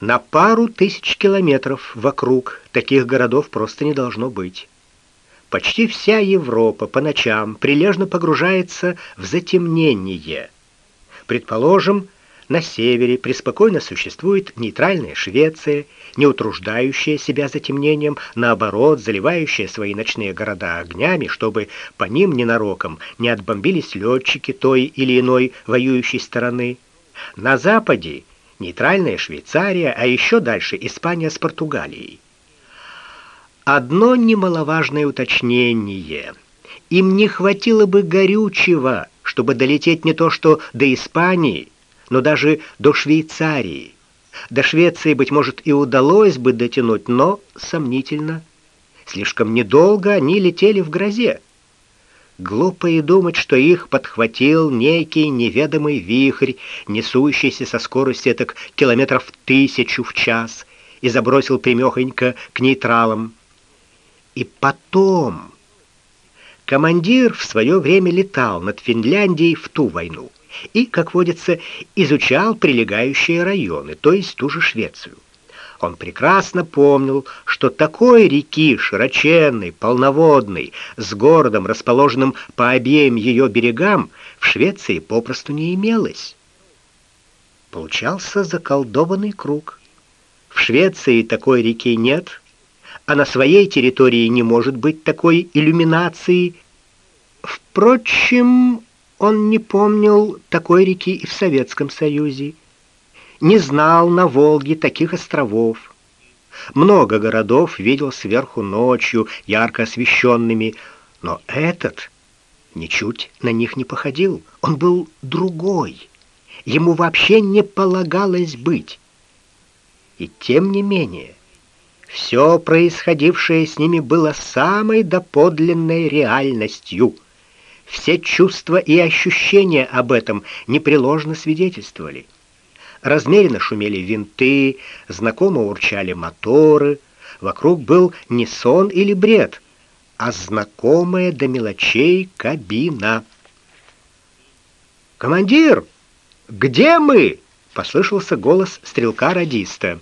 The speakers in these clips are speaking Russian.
На пару тысяч километров вокруг таких городов просто не должно быть. Почти вся Европа по ночам прилежно погружается в затемнение. Предположим, на севере преспокойно существует нейтральная Швеция, не утруждающая себя затемнением, наоборот, заливающая свои ночные города огнями, чтобы по ним ненароком не отбомбились летчики той или иной воюющей стороны. На западе нейтральная Швейцария, а еще дальше Испания с Португалией. Одно немаловажное уточнение. Им не хватило бы горючего, чтобы долететь не то что до Испании, но даже до Швейцарии. До Швеции, быть может, и удалось бы дотянуть, но сомнительно. Слишком недолго они летели в грозе. Глупо и думать, что их подхватил некий неведомый вихрь, несущийся со скоростью так километров тысячу в час, и забросил прямехонько к нейтралам. И потом... Командир в свое время летал над Финляндией в ту войну и, как водится, изучал прилегающие районы, то есть ту же Швецию. Он прекрасно помнил, что такой реки широченной, полноводной, с городом, расположенным по обеим ее берегам, в Швеции попросту не имелось. Получался заколдованный круг. В Швеции такой реки нет, а на своей территории не может быть такой иллюминации. Впрочем, он не помнил такой реки и в Советском Союзе, не знал на Волге таких островов. Много городов видел сверху ночью, ярко освещенными, но этот ничуть на них не походил. Он был другой. Ему вообще не полагалось быть. И тем не менее, все происходившее с ними было самой доподлинной реальностью — все чувства и ощущения об этом непреложно свидетельствовали. Размеренно шумели винты, знакомо урчали моторы. Вокруг был не сон или бред, а знакомая до мелочей кабина. «Командир, где мы?» — послышался голос стрелка-радиста.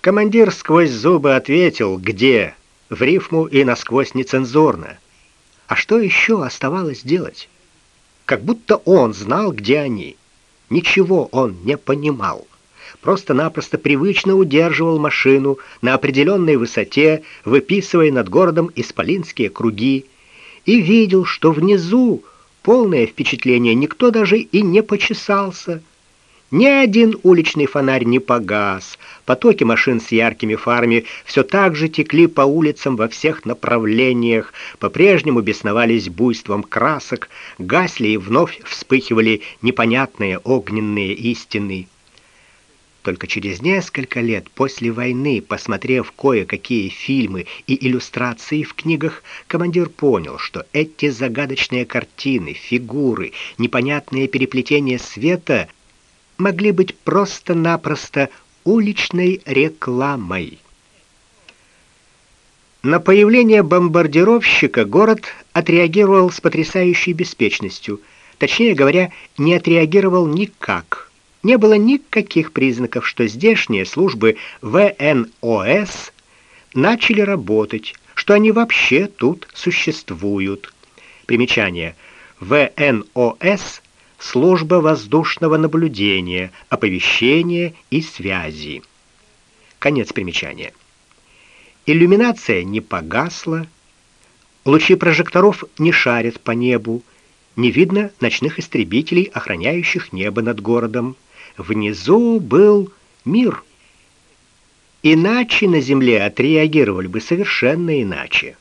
Командир сквозь зубы ответил «Где?» в рифму и насквозь нецензурно. А что еще оставалось делать? Как будто он знал, где они. Ничего он не понимал. Просто-напросто привычно удерживал машину на определенной высоте, выписывая над городом исполинские круги, и видел, что внизу полное впечатление никто даже и не почесался. Ни один уличный фонарь не погас. Потоки машин с яркими фарами все так же текли по улицам во всех направлениях, по-прежнему бесновались буйством красок, гасли и вновь вспыхивали непонятные огненные истины. Только через несколько лет после войны, посмотрев кое-какие фильмы и иллюстрации в книгах, командир понял, что эти загадочные картины, фигуры, непонятные переплетения света — могли быть просто-напросто уличной рекламой. На появление бомбардировщика город отреагировал с потрясающей беспечностью. Точнее говоря, не отреагировал никак. Не было никаких признаков, что здешние службы ВНОС начали работать, что они вообще тут существуют. Примечание. ВНОС служба воздушного наблюдения, оповещения и связи. Конец примечания. Иллюминация не погасла, лучи прожекторов не шарят по небу, не видно ночных истребителей, охраняющих небо над городом. Внизу был мир. Иначе на земле отреагировали бы совершенно иначе.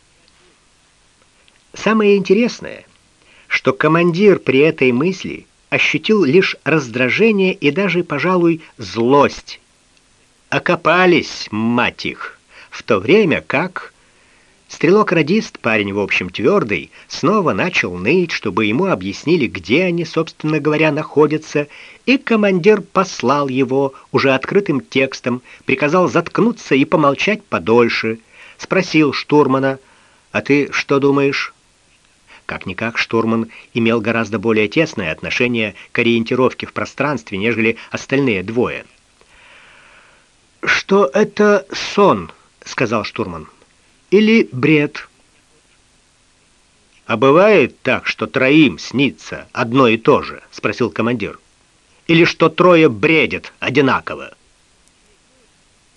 Самое интересное, что командир при этой мысли ощутил лишь раздражение и даже, пожалуй, злость. Окопались, мать их, в то время как... Стрелок-радист, парень, в общем, твердый, снова начал ныть, чтобы ему объяснили, где они, собственно говоря, находятся, и командир послал его уже открытым текстом, приказал заткнуться и помолчать подольше, спросил штурмана, «А ты что думаешь?» Как-никак штурман имел гораздо более тесное отношение к ориентировке в пространстве, нежели остальные двое. что это сон, сказал штурман. Или бред. А бывает так, что троим снится одно и то же, спросил командир. Или что трое бредят одинаково?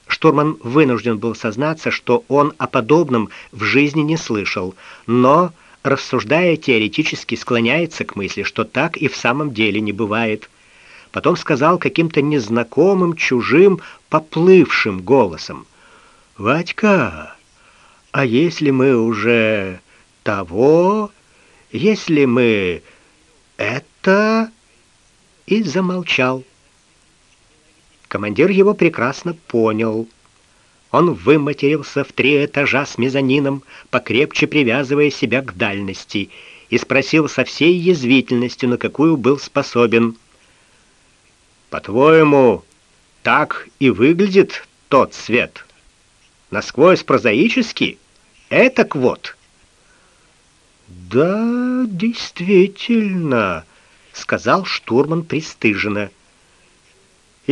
Штурман вынужден был сознаться, что он о подобном в жизни не слышал, но, рассуждая теоретически, склоняется к мысли, что так и в самом деле не бывает. Потом сказал каким-то незнакомым, чужим, поплывшим голосом. «Вадька, а если мы уже того, если мы это...» И замолчал. Командир его прекрасно понял. Он выматерился в три этажа с мезонином, покрепче привязывая себя к дальности, и спросил со всей язвительностью, на какую был способен. По-твоему, так и выглядит тот свет? Насквозь прозаический? Этак вот. Да, действительно, сказал штурман пристыженно.